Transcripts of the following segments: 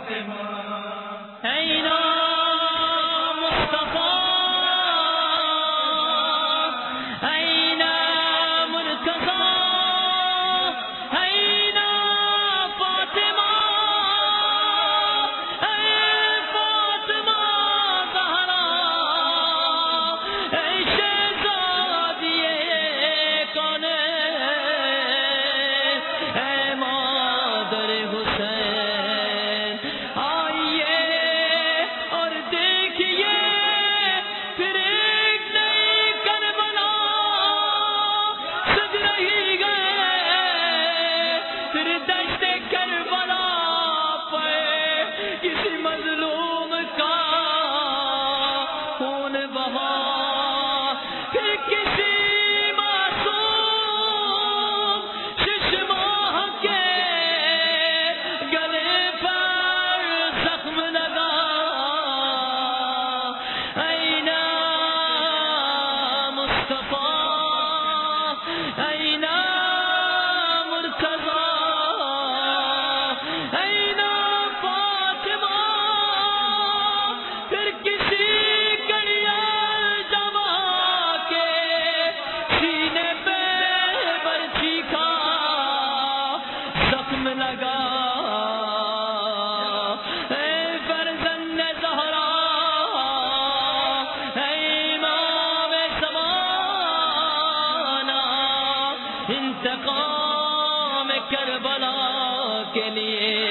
فاطمہ اے نام انتقام کربلا کے لیے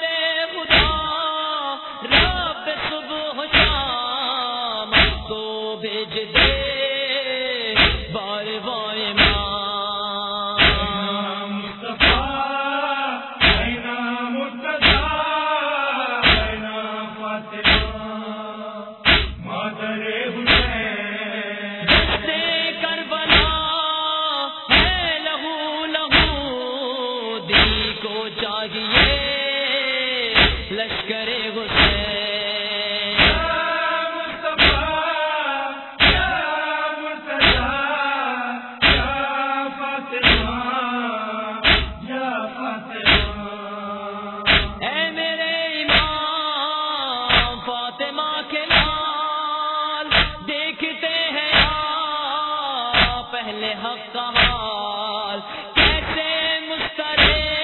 رے بچا رپ شام کو بجے باوائ چاہیے لشکر حسین اے میرے امام فاطمہ کے لال دیکھتے ہیں پہلے حق کا حال۔ کیسے مسترے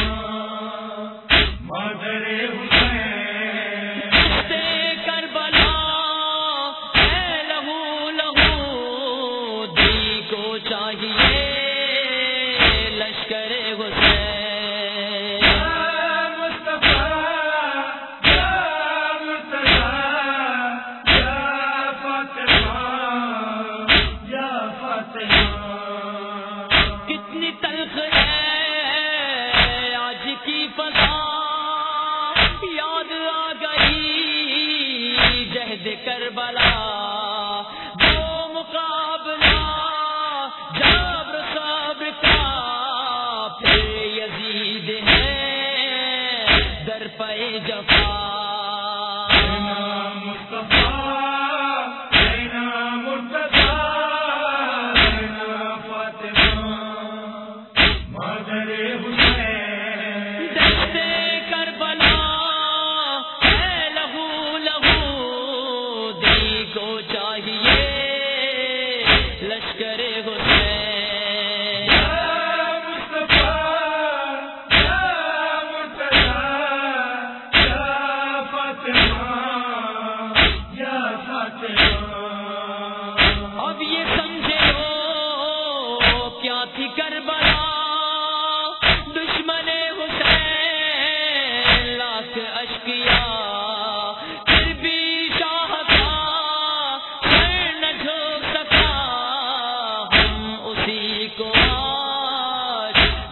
در پے جفا. مدر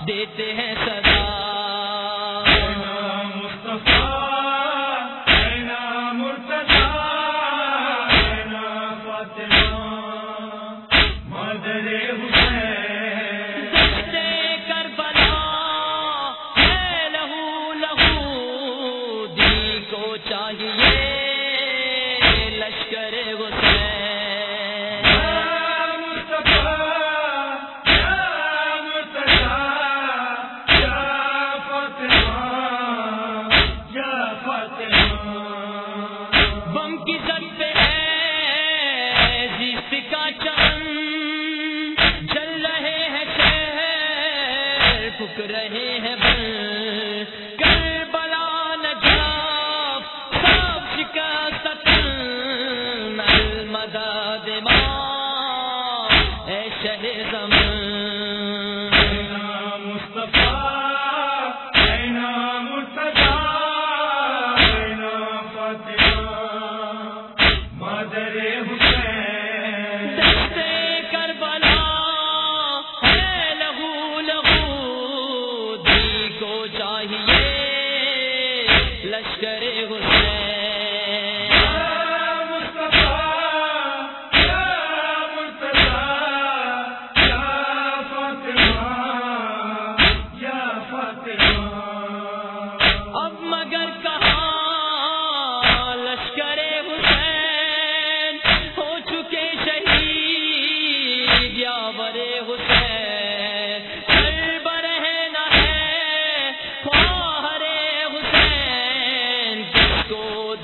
دیتے ہیں سدا بم کی پہ ہے، جس کا چمن جل رہے ہیں، شہر پھک رہے ہیں، بل کر بلا سب المداد ماں، اے شہ لشکر حسین۔ اب مگر کہاں لشکر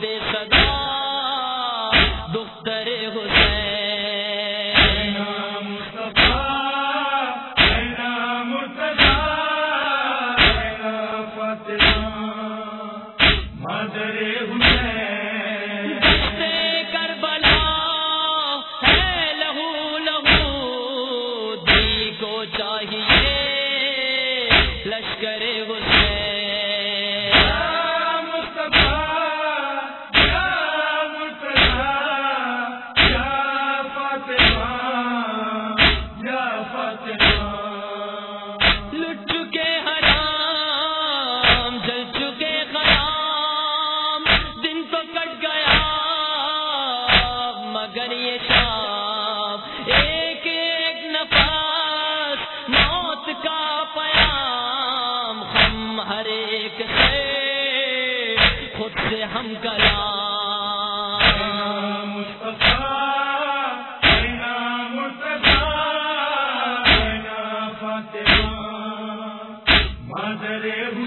دے صدا دختر حسین۔ دستے کربلا ہے لہو لہو دی کو چاہیے لشکر حسین۔ چکے حرام، جل چکے خرام دن تو کٹ گیا، مگر یہ شام، ایک ایک نفس موت کا پیام، ہم ہر ایک سے خود سے ہم کلام۔ لے